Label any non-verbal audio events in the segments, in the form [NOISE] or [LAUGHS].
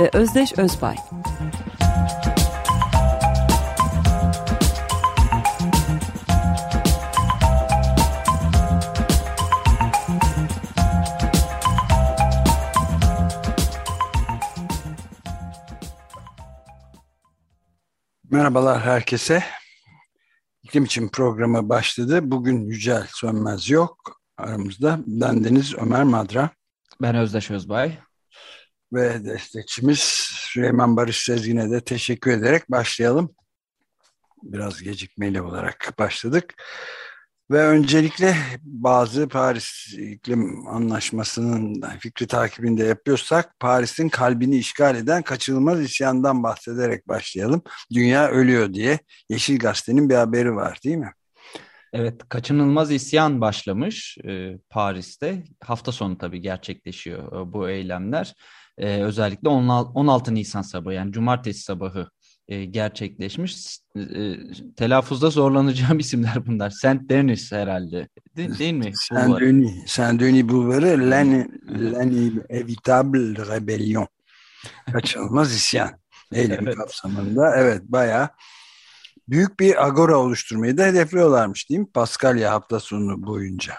ve Özdeş Özbay. Merhabalar herkese. İklim için programı başladı. Bugün Yücel Sönmez yok aramızda. Ben Deniz Ömer Madra. Ben Özdeş Özbay. Ve destekçimiz Süleyman Barış Sezgin'e de teşekkür ederek başlayalım. Biraz gecikmeli olarak başladık. Ve öncelikle bazı Paris İklim Anlaşması'nın fikri takibinde yapıyorsak Paris'in kalbini işgal eden kaçınılmaz isyandan bahsederek başlayalım. Dünya ölüyor diye Yeşil Gazete'nin bir haberi var değil mi? Evet, kaçınılmaz isyan başlamış e, Paris'te. Hafta sonu tabii gerçekleşiyor e, bu eylemler. E, özellikle 16, 16 Nisan sabahı yani cumartesi sabahı e, gerçekleşmiş. E, telaffuzda zorlanacağım [LAUGHS] isimler bunlar. Saint Denis herhalde. De, değil mi? Saint Denis. Saint Denis Bulvarı L'Inévitable Rebellion. Kaçınılmaz isyan. [LAUGHS] Eylem evet. kapsamında. Evet bayağı büyük bir agora oluşturmayı da hedefliyorlarmış değil mi? Paskalya hafta sonu boyunca.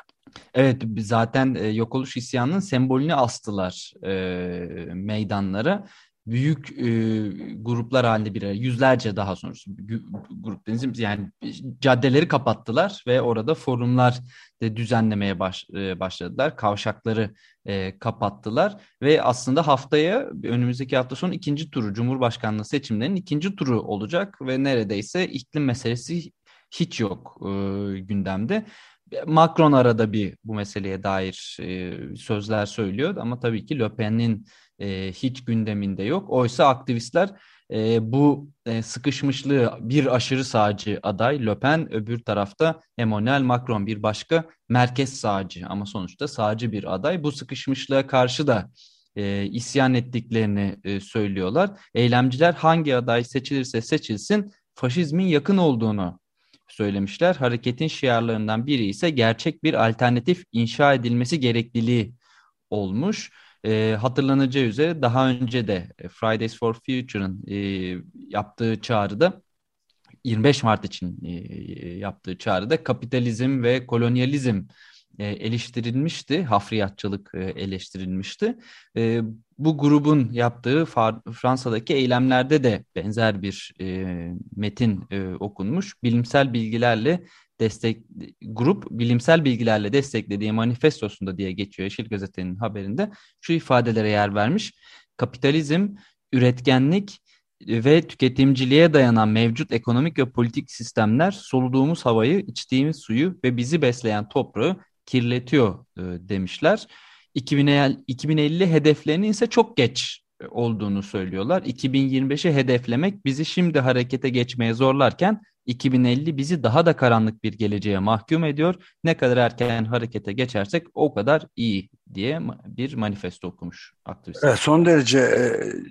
Evet zaten e, yok oluş isyanının sembolünü astılar e, meydanlara büyük e, gruplar halinde bir yüzlerce daha sonrası grup denizim yani caddeleri kapattılar ve orada forumlar de düzenlemeye baş, e, başladılar. Kavşakları e, kapattılar ve aslında haftaya önümüzdeki hafta sonu ikinci turu Cumhurbaşkanlığı seçimlerinin ikinci turu olacak ve neredeyse iklim meselesi hiç yok e, gündemde. Macron arada bir bu meseleye dair e, sözler söylüyor ama tabii ki Le Pen'in e, hiç gündeminde yok. Oysa aktivistler e, bu e, sıkışmışlığı bir aşırı sağcı aday Le Pen, öbür tarafta Emmanuel Macron bir başka merkez sağcı ama sonuçta sağcı bir aday. Bu sıkışmışlığa karşı da e, isyan ettiklerini e, söylüyorlar. Eylemciler hangi aday seçilirse seçilsin faşizmin yakın olduğunu söylemişler. Hareketin şiarlarından biri ise gerçek bir alternatif inşa edilmesi gerekliliği olmuş. E, hatırlanacağı üzere daha önce de e, Fridays for Future'ın e, yaptığı çağrıda 25 Mart için e, yaptığı çağrıda kapitalizm ve kolonyalizm e, eleştirilmişti. Hafriyatçılık e, eleştirilmişti. E, bu grubun yaptığı Fransa'daki eylemlerde de benzer bir e, metin e, okunmuş. Bilimsel bilgilerle destek grup bilimsel bilgilerle desteklediği manifestosunda diye geçiyor Yeşil Gazete'nin haberinde şu ifadelere yer vermiş. Kapitalizm, üretkenlik ve tüketimciliğe dayanan mevcut ekonomik ve politik sistemler soluduğumuz havayı, içtiğimiz suyu ve bizi besleyen toprağı kirletiyor e, demişler. 2050 hedeflerinin ise çok geç olduğunu söylüyorlar. 2025'i hedeflemek bizi şimdi harekete geçmeye zorlarken 2050 bizi daha da karanlık bir geleceğe mahkum ediyor. Ne kadar erken harekete geçersek o kadar iyi diye bir manifesto okumuş aktivist. Evet, son derece e,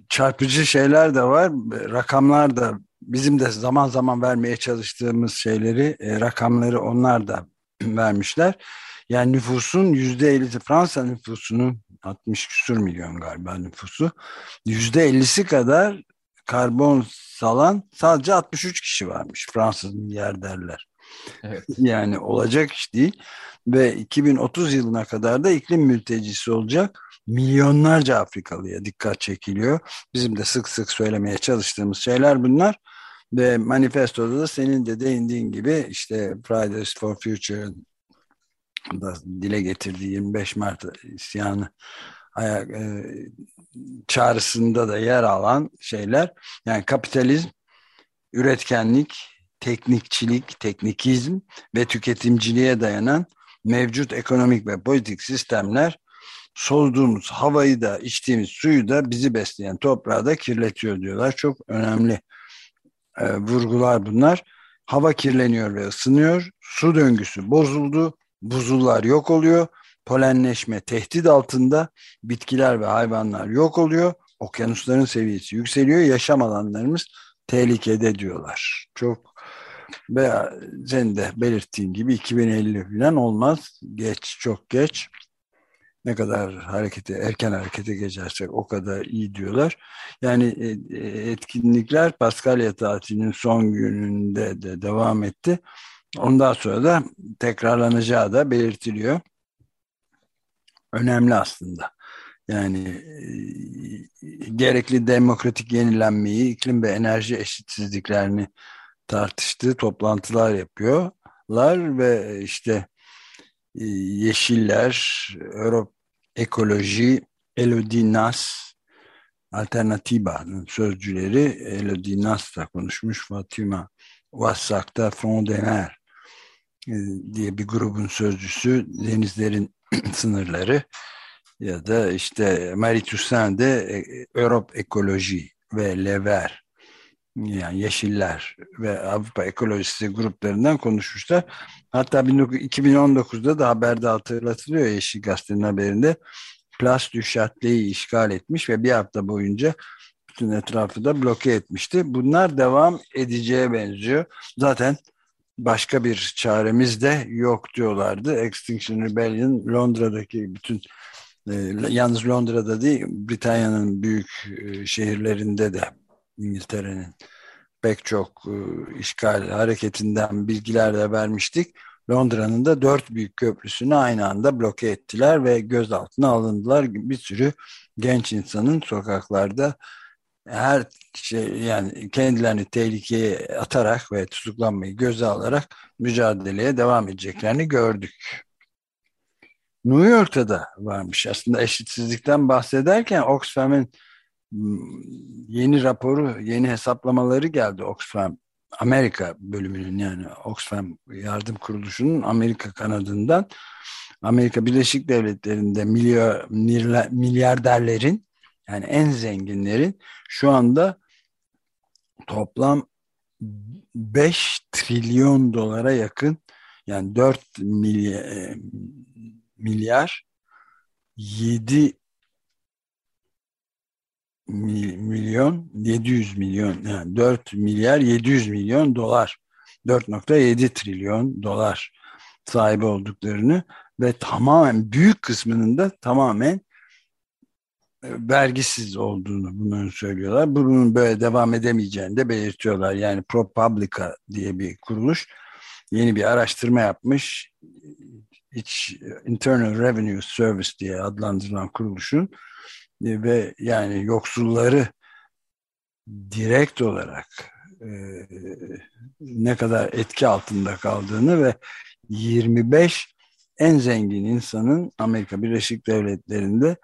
çarpıcı şeyler de var. Rakamlar da bizim de zaman zaman vermeye çalıştığımız şeyleri, e, rakamları onlar da [CLEARS THROAT] vermişler. Yani nüfusun yüzde ellisi Fransa nüfusunun 60 küsur milyon galiba nüfusu. Yüzde ellisi kadar karbon salan sadece 63 kişi varmış Fransız milyarderler. Evet. [LAUGHS] Yani olacak iş değil. Ve 2030 yılına kadar da iklim mültecisi olacak. Milyonlarca Afrikalıya dikkat çekiliyor. Bizim de sık sık söylemeye çalıştığımız şeyler bunlar. Ve manifestoda da senin de değindiğin gibi işte Fridays for Future'ın da dile getirdiği 25 Mart isyanı ayak, e, çağrısında da yer alan şeyler yani kapitalizm, üretkenlik, teknikçilik, teknikizm ve tüketimciliğe dayanan mevcut ekonomik ve politik sistemler Solduğumuz havayı da içtiğimiz suyu da bizi besleyen toprağı da kirletiyor diyorlar. Çok önemli e, vurgular bunlar. Hava kirleniyor ve ısınıyor. Su döngüsü bozuldu. Buzullar yok oluyor. Polenleşme tehdit altında. Bitkiler ve hayvanlar yok oluyor. Okyanusların seviyesi yükseliyor. Yaşam alanlarımız tehlikede diyorlar. Çok ve sen de belirttiğin gibi 2050 falan olmaz. Geç, çok geç. Ne kadar harekete, erken harekete geçersek o kadar iyi diyorlar. Yani e, e, etkinlikler Paskalya tatilinin son gününde de devam etti. Ondan sonra da tekrarlanacağı da belirtiliyor. Önemli aslında. Yani e, gerekli demokratik yenilenmeyi, iklim ve enerji eşitsizliklerini tartıştığı toplantılar yapıyorlar ve işte e, Yeşiller, Europ Ekoloji, Elodie Nas, Alternatiba'nın sözcüleri Elodie Nas'la konuşmuş Fatima Vassak'ta Front de Mer e, diye bir grubun sözcüsü denizlerin [CLEARS THROAT] sınırları ya da işte Marie Toussaint'de Europ Ekoloji ve Lever yani Yeşiller ve Avrupa Ekolojisi gruplarından konuşmuşlar. Hatta 2019'da da haberde hatırlatılıyor Yeşil Gazete'nin haberinde. Place du işgal etmiş ve bir hafta boyunca bütün etrafı da bloke etmişti. Bunlar devam edeceğe benziyor. Zaten başka bir çaremiz de yok diyorlardı. Extinction Rebellion Londra'daki bütün e, yalnız Londra'da değil Britanya'nın büyük e, şehirlerinde de İngiltere'nin pek çok e, işgal hareketinden bilgiler de vermiştik. Londra'nın da dört büyük köprüsünü aynı anda bloke ettiler ve gözaltına alındılar. Bir sürü genç insanın sokaklarda her şey yani kendilerini tehlikeye atarak ve tutuklanmayı göze alarak mücadeleye devam edeceklerini gördük. New York'ta da varmış. Aslında eşitsizlikten bahsederken Oxfam'ın yeni raporu, yeni hesaplamaları geldi. Oxfam Amerika bölümünün yani Oxfam Yardım Kuruluşu'nun Amerika kanadından. Amerika Birleşik Devletleri'nde milyar, milyarderlerin yani en zenginlerin şu anda toplam 5 trilyon dolara yakın yani 4 milyar, e, milyar 7 milyon 700 milyon yani 4 milyar 700 milyon dolar 4.7 trilyon dolar sahibi olduklarını ve tamamen büyük kısmının da tamamen vergisiz olduğunu bunu söylüyorlar. Bunun böyle devam edemeyeceğini de belirtiyorlar. Yani ProPublica diye bir kuruluş yeni bir araştırma yapmış. İç Internal Revenue Service diye adlandırılan kuruluşun e, ve yani yoksulları direkt olarak e, ne kadar etki altında kaldığını ve 25 en zengin insanın Amerika Birleşik Devletleri'nde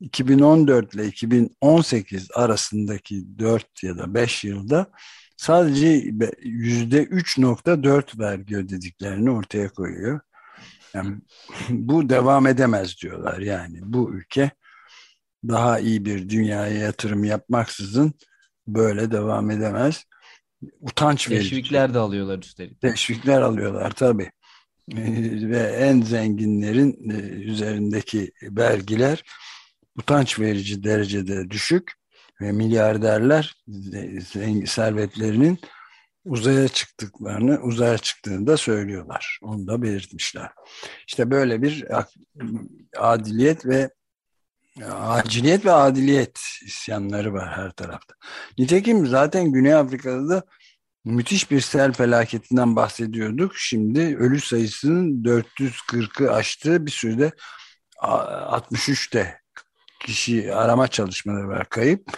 2014 ile 2018 arasındaki 4 ya da 5 yılda sadece yüzde 3.4 vergi ödediklerini ortaya koyuyor. Yani [LAUGHS] bu devam edemez diyorlar yani bu ülke daha iyi bir dünyaya yatırım yapmaksızın böyle devam edemez. Utanç verici. Teşvikler de alıyorlar üstelik. Teşvikler alıyorlar tabii. Ee, ve en zenginlerin e, üzerindeki vergiler utanç verici derecede düşük ve milyarderler servetlerinin uzaya çıktıklarını, uzaya çıktığını da söylüyorlar. Onu da belirtmişler. İşte böyle bir adiliyet ve aciliyet ve adiliyet isyanları var her tarafta. Nitekim zaten Güney Afrika'da da müthiş bir sel felaketinden bahsediyorduk. Şimdi ölü sayısının 440'ı aştığı bir sürede 63'te kişi arama çalışmaları var kayıp.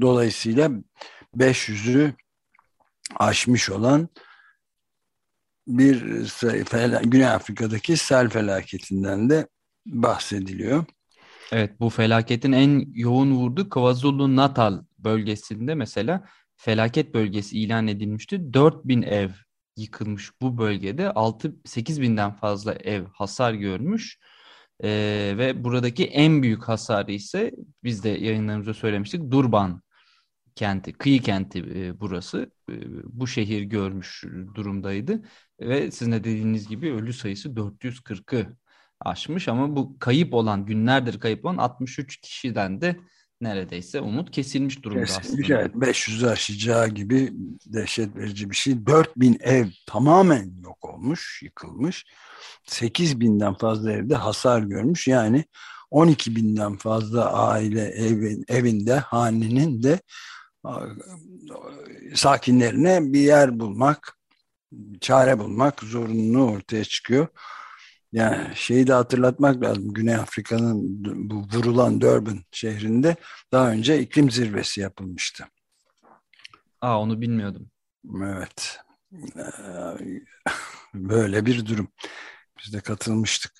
Dolayısıyla 500'ü aşmış olan bir Güney Afrika'daki sel felaketinden de bahsediliyor. Evet bu felaketin en yoğun vurduğu KwaZulu Natal bölgesinde mesela felaket bölgesi ilan edilmişti. 4000 ev yıkılmış bu bölgede. 6-8 binden fazla ev hasar görmüş. E, ve buradaki en büyük hasarı ise biz de yayınlarımızda söylemiştik Durban kenti, kıyı kenti e, burası. E, bu şehir görmüş durumdaydı ve sizin de dediğiniz gibi ölü sayısı 440'ı aşmış ama bu kayıp olan günlerdir kayıp olan 63 kişiden de neredeyse umut kesilmiş durumda Kesinlikle, aslında. Evet, 500'ü aşacağı gibi dehşet verici bir şey. 4000 ev tamamen yok olmuş, yıkılmış. 8000'den fazla evde hasar görmüş. Yani 12 binden fazla aile evin, evinde, hanenin de sakinlerine bir yer bulmak, çare bulmak zorunlu ortaya çıkıyor. Yani şeyi de hatırlatmak lazım. Güney Afrika'nın bu vurulan Durban şehrinde daha önce iklim zirvesi yapılmıştı. Aa onu bilmiyordum. Evet. Böyle bir durum. Biz de katılmıştık.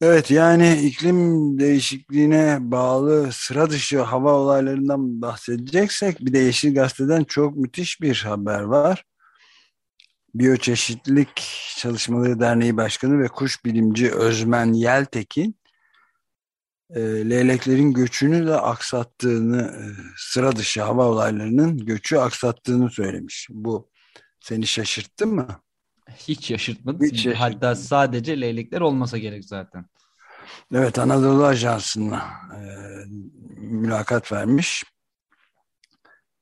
Evet yani iklim değişikliğine bağlı sıra dışı hava olaylarından bahsedeceksek bir de Yeşil Gazete'den çok müthiş bir haber var. Biyoçeşitlilik Çalışmaları Derneği Başkanı ve kuş bilimci Özmen Yeltekin e, leyleklerin göçünü de aksattığını, e, sıra dışı hava olaylarının göçü aksattığını söylemiş. Bu seni şaşırttı mı? Hiç şaşırtmadı. Hiç şaşırtmadı. Hatta sadece leylekler olmasa gerek zaten. Evet Anadolu Ajansı'na e, mülakat vermiş.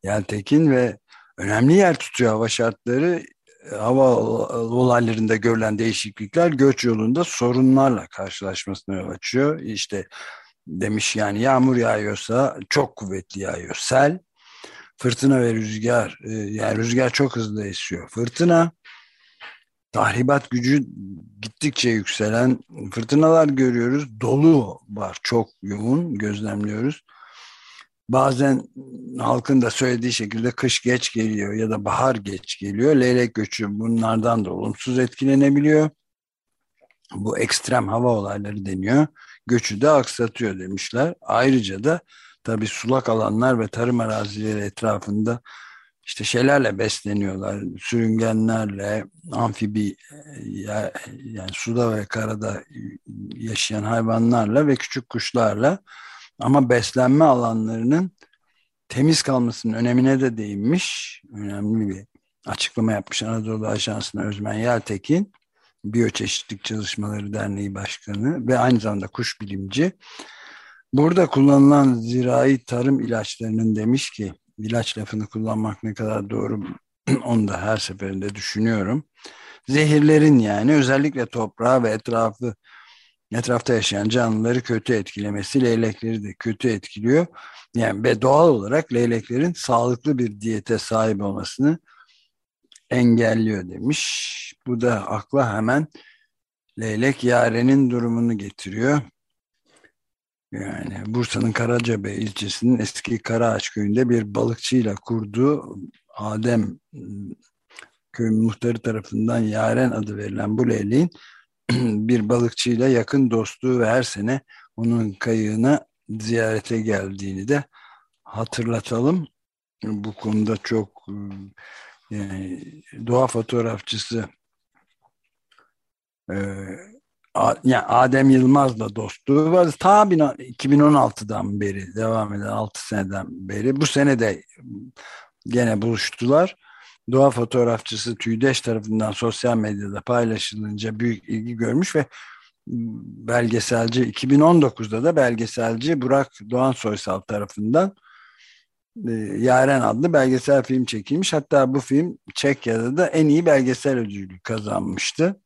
Yeltekin ve önemli yer tutuyor hava şartları hava olaylarında görülen değişiklikler göç yolunda sorunlarla karşılaşmasına yol açıyor. İşte demiş yani yağmur yağıyorsa çok kuvvetli yağıyor. Sel, fırtına ve rüzgar yani rüzgar çok hızlı esiyor. Fırtına tahribat gücü gittikçe yükselen fırtınalar görüyoruz. Dolu var çok yoğun gözlemliyoruz. Bazen halkın da söylediği şekilde kış geç geliyor ya da bahar geç geliyor. Leylek göçü bunlardan da olumsuz etkilenebiliyor. Bu ekstrem hava olayları deniyor. Göçü de aksatıyor demişler. Ayrıca da tabii sulak alanlar ve tarım arazileri etrafında işte şeylerle besleniyorlar. Sürüngenlerle, amfibi yani suda ve karada yaşayan hayvanlarla ve küçük kuşlarla ama beslenme alanlarının temiz kalmasının önemine de değinmiş. Önemli bir açıklama yapmış Anadolu Ajansı'na Özmen Yeltekin. Biyoçeşitlik Çalışmaları Derneği Başkanı ve aynı zamanda kuş bilimci. Burada kullanılan zirai tarım ilaçlarının demiş ki ilaç lafını kullanmak ne kadar doğru [CLEARS THROAT] onu da her seferinde düşünüyorum. Zehirlerin yani özellikle toprağı ve etrafı etrafta yaşayan canlıları kötü etkilemesi leylekleri de kötü etkiliyor. Yani ve doğal olarak leyleklerin sağlıklı bir diyete sahip olmasını engelliyor demiş. Bu da akla hemen leylek yarenin durumunu getiriyor. Yani Bursa'nın Karacabey ilçesinin eski Karaağaç köyünde bir balıkçıyla kurduğu Adem köy muhtarı tarafından Yaren adı verilen bu leyleğin [CLEARS THROAT] bir balıkçıyla yakın dostluğu ve her sene onun kayığına ziyarete geldiğini de hatırlatalım. Bu konuda çok yani doğa fotoğrafçısı e, Adem Yılmaz'la dostluğu var. Ta 2016'dan beri devam eden 6 seneden beri bu sene de gene buluştular doğa fotoğrafçısı Tüydeş tarafından sosyal medyada paylaşılınca büyük ilgi görmüş ve belgeselci 2019'da da belgeselci Burak Doğan Soysal tarafından e, Yaren adlı belgesel film çekilmiş. Hatta bu film Çekya'da da en iyi belgesel ödülü kazanmıştı.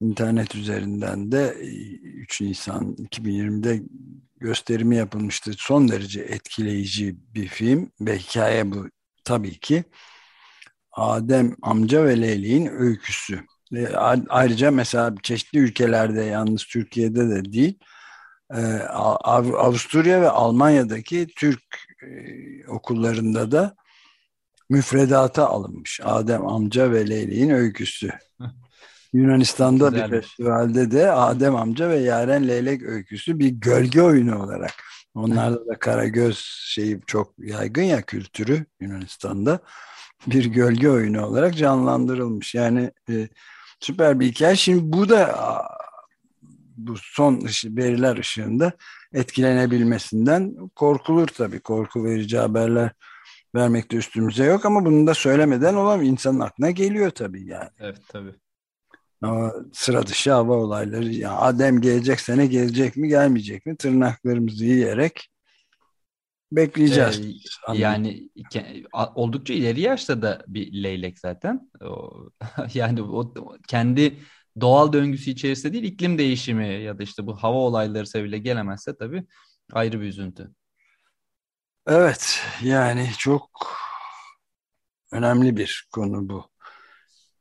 İnternet üzerinden de 3 Nisan 2020'de gösterimi yapılmıştı. Son derece etkileyici bir film ve hikaye bu tabii ki. Adem amca ve Leyli'nin öyküsü. E, ayrıca mesela çeşitli ülkelerde yalnız Türkiye'de de değil e, Avusturya ve Almanya'daki Türk e, okullarında da müfredata alınmış. Adem amca ve Leyli'nin öyküsü. [LAUGHS] Yunanistan'da bir festivalde de Adem amca ve Yaren Leylek öyküsü bir gölge oyunu olarak. Onlarda da Karagöz şeyi çok yaygın ya kültürü Yunanistan'da bir gölge oyunu olarak canlandırılmış. Yani e, süper bir hikaye. Şimdi bu da bu son ışı, veriler ışığında etkilenebilmesinden korkulur tabii. Korku verici haberler vermekte üstümüze yok ama bunu da söylemeden olamıyor. İnsanın aklına geliyor tabii yani. Evet tabii. Ama sıra dışı hava olayları. Yani Adem gelecek sene gelecek mi gelmeyecek mi tırnaklarımızı yiyerek bekleyeceğiz. Ee, yani oldukça ileri yaşta da bir leylek zaten. O, [LAUGHS] yani o kendi doğal döngüsü içerisinde değil iklim değişimi ya da işte bu hava olayları sebebiyle gelemezse tabii ayrı bir üzüntü. Evet yani çok önemli bir konu bu.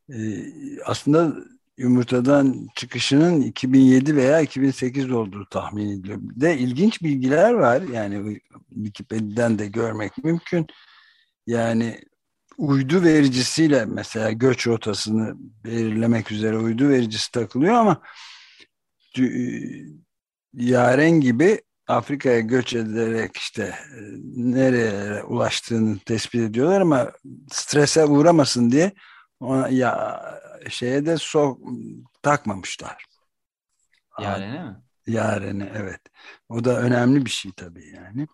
Ee, aslında yumurtadan çıkışının 2007 veya 2008 olduğu tahmin ediliyor. De ilginç bilgiler var. Yani Wikipedia'dan de görmek mümkün. Yani uydu vericisiyle mesela göç rotasını belirlemek üzere uydu vericisi takılıyor ama yaren gibi Afrika'ya göç ederek işte e, nereye ulaştığını tespit ediyorlar ama strese uğramasın diye ona ya şeye de sok takmamışlar. Yarene mi? Yarene evet. O da önemli bir şey tabii yani.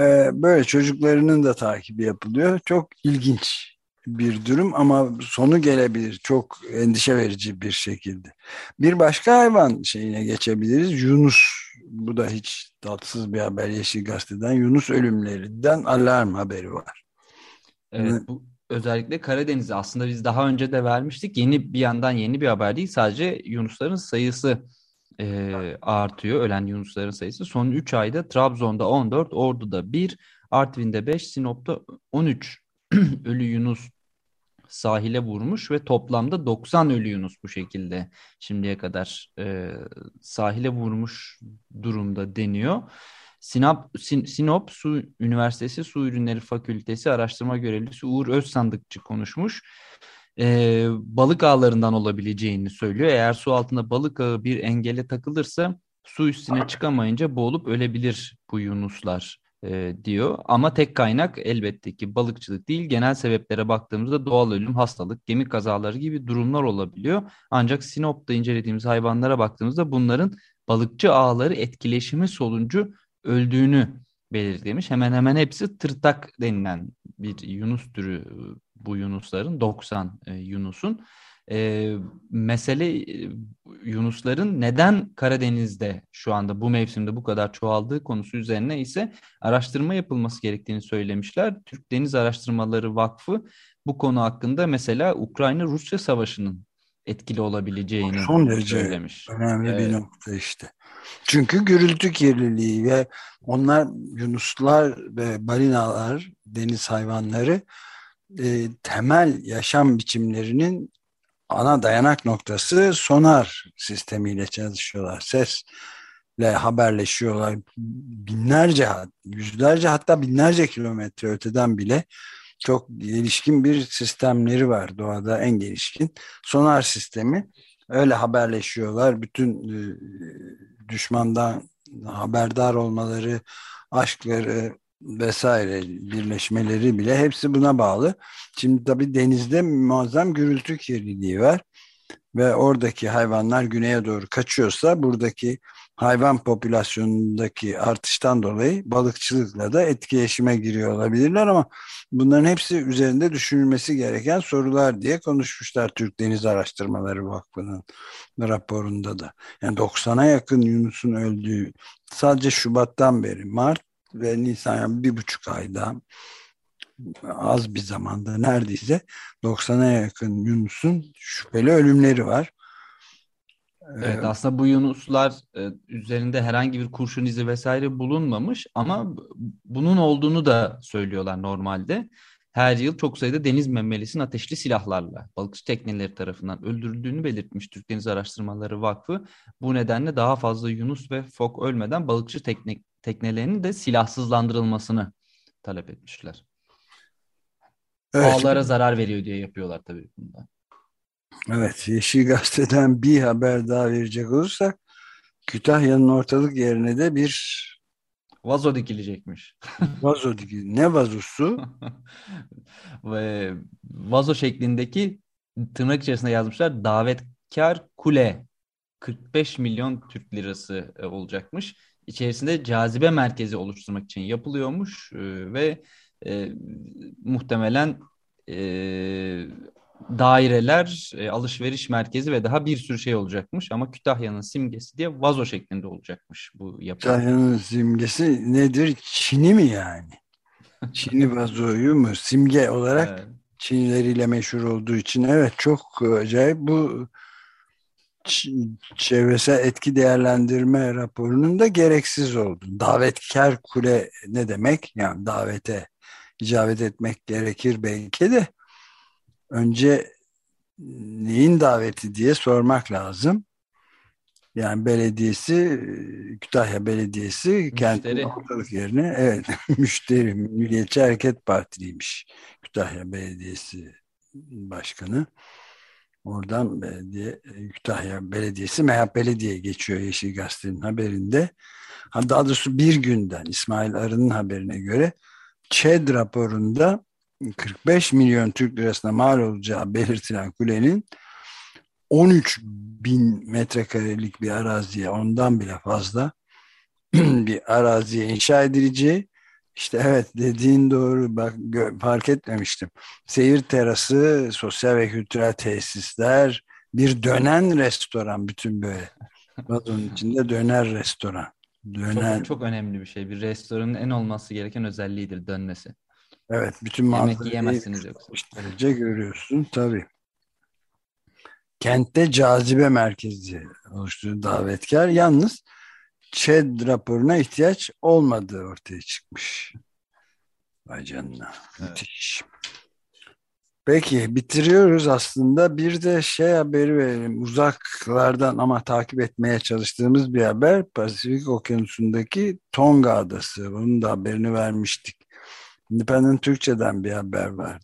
Ee, böyle çocuklarının da takibi yapılıyor. Çok ilginç bir durum ama sonu gelebilir. Çok endişe verici bir şekilde. Bir başka hayvan şeyine geçebiliriz. Yunus. Bu da hiç tatsız bir haber Yeşil Gazete'den. Yunus ölümlerinden alarm haberi var. Evet, bu özellikle Karadeniz'e aslında biz daha önce de vermiştik. Yeni bir yandan yeni bir haber değil. Sadece Yunusların sayısı e, artıyor. Ölen Yunusların sayısı. Son 3 ayda Trabzon'da 14, Ordu'da 1, Artvin'de 5, Sinop'ta 13 [CLEARS THROAT] ölü Yunus sahile vurmuş ve toplamda 90 ölü Yunus bu şekilde şimdiye kadar e, sahile vurmuş durumda deniyor. Sinop, Sin, Sinop Su Üniversitesi Su Ürünleri Fakültesi araştırma görevlisi Uğur Özsandıkçı konuşmuş. Ee, balık ağlarından olabileceğini söylüyor. Eğer su altında balık ağı bir engele takılırsa su üstüne çıkamayınca boğulup ölebilir bu yunuslar e, diyor. Ama tek kaynak elbette ki balıkçılık değil. Genel sebeplere baktığımızda doğal ölüm, hastalık, gemi kazaları gibi durumlar olabiliyor. Ancak Sinop'ta incelediğimiz hayvanlara baktığımızda bunların balıkçı ağları etkileşimi sonucu öldüğünü belirtlemiş. Hemen hemen hepsi tırtak denilen bir yunus türü bu yunusların 90 e, yunusun. E, mesele e, yunusların neden Karadeniz'de şu anda bu mevsimde bu kadar çoğaldığı konusu üzerine ise araştırma yapılması gerektiğini söylemişler. Türk Deniz Araştırmaları Vakfı bu konu hakkında mesela Ukrayna-Rusya savaşının etkili olabileceğini Son derece söylemiş. önemli evet. bir nokta işte. Çünkü gürültü kirliliği ve onlar yunuslar ve balinalar, deniz hayvanları e, temel yaşam biçimlerinin ana dayanak noktası sonar sistemiyle çalışıyorlar. Sesle haberleşiyorlar. Binlerce, yüzlerce hatta binlerce kilometre öteden bile çok gelişkin bir sistemleri var doğada en gelişkin. Sonar sistemi öyle haberleşiyorlar. Bütün e, düşmandan haberdar olmaları, aşkları vesaire birleşmeleri bile hepsi buna bağlı. Şimdi tabii denizde muazzam gürültü kirliliği var ve oradaki hayvanlar güneye doğru kaçıyorsa buradaki hayvan popülasyonundaki artıştan dolayı balıkçılıkla da etkileşime giriyor olabilirler ama bunların hepsi üzerinde düşünülmesi gereken sorular diye konuşmuşlar Türk Deniz Araştırmaları Vakfı'nın raporunda da. Yani 90'a yakın Yunus'un öldüğü sadece Şubat'tan beri Mart ve Nisan yani bir buçuk ayda az bir zamanda neredeyse 90'a yakın Yunus'un şüpheli ölümleri var. Evet aslında bu Yunuslar e, üzerinde herhangi bir kurşun izi vesaire bulunmamış ama bunun olduğunu da söylüyorlar normalde. Her yıl çok sayıda deniz memelisinin ateşli silahlarla balıkçı tekneleri tarafından öldürüldüğünü belirtmiş Türk Deniz Araştırmaları Vakfı. Bu nedenle daha fazla Yunus ve fok ölmeden balıkçı tekne, teknelerinin de silahsızlandırılmasını talep etmişler. Evet. Ağlara zarar veriyor diye yapıyorlar tabii bunda. Evet, Yeşil Gazete'den bir haber daha verecek olursak Kütahya'nın ortalık yerine de bir vazo dikilecekmiş. [LAUGHS] vazo dikil. Ne vazosu? [LAUGHS] Ve vazo şeklindeki tırnak içerisinde yazmışlar davetkar kule 45 milyon Türk lirası e, olacakmış. İçerisinde cazibe merkezi oluşturmak için yapılıyormuş e, ve e, muhtemelen e, daireler, e, alışveriş merkezi ve daha bir sürü şey olacakmış. Ama Kütahya'nın simgesi diye vazo şeklinde olacakmış bu yapı. Kütahya'nın simgesi nedir? Çin'i mi yani? [LAUGHS] Çin'i vazoyu mu? Simge olarak evet. Çinlileriyle meşhur olduğu için evet çok acayip bu çevresel etki değerlendirme raporunun da gereksiz oldu. Davetkar kule ne demek? Yani davete icabet etmek gerekir belki de önce neyin daveti diye sormak lazım. Yani belediyesi Kütahya Belediyesi kentin ortalık yerine evet [LAUGHS] müşteri Milliyetçi Hareket Partiliymiş Kütahya Belediyesi Başkanı. Oradan belediye, Kütahya Belediyesi MHP'li diye geçiyor Yeşil Gazete'nin haberinde. Daha doğrusu bir günden İsmail Arı'nın haberine göre ÇED raporunda 45 milyon Türk lirasına mal olacağı belirtilen kulenin 13 bin metrekarelik bir araziye ondan bile fazla [CLEARS THROAT] bir araziye inşa edileceği işte evet dediğin doğru bak fark etmemiştim. Seyir terası, sosyal ve kültürel tesisler, bir dönen restoran bütün böyle. Vazonun içinde döner restoran. Dönen... Çok, çok önemli bir şey. Bir restoranın en olması gereken özelliğidir dönmesi. Evet bütün Yemek yiyemezsiniz yoksa. derece görüyorsun tabii. Kentte cazibe merkezi oluşturduğu davetkar. Yalnız ÇED raporuna ihtiyaç olmadığı ortaya çıkmış. Vay canına. Evet. Müthiş. Peki bitiriyoruz aslında. Bir de şey haberi verelim. Uzaklardan ama takip etmeye çalıştığımız bir haber. Pasifik Okyanusu'ndaki Tonga Adası. Bunun da haberini vermiştik. Independent Türkçe'den bir haber var.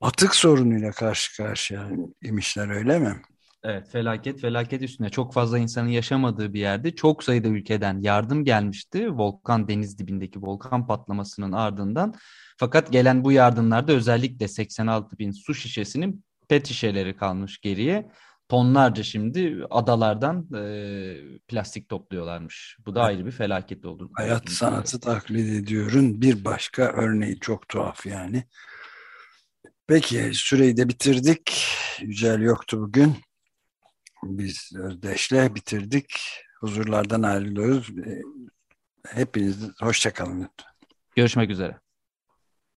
Atık sorunuyla karşı karşıya imişler öyle mi? Evet felaket felaket üstüne çok fazla insanın yaşamadığı bir yerde çok sayıda ülkeden yardım gelmişti. Volkan deniz dibindeki volkan patlamasının ardından. Fakat gelen bu yardımlarda özellikle 86 bin su şişesinin pet şişeleri kalmış geriye. Tonlarca şimdi adalardan e, plastik topluyorlarmış. Bu da ayrı bir felaket oldu. Hayat sanatı taklit ediyorun bir başka örneği çok tuhaf yani. Peki süreyi de bitirdik. Yücel yoktu bugün. Biz Özdeş'le bitirdik. Huzurlardan ayrılıyoruz. Hepiniz hoşçakalın Görüşmek üzere.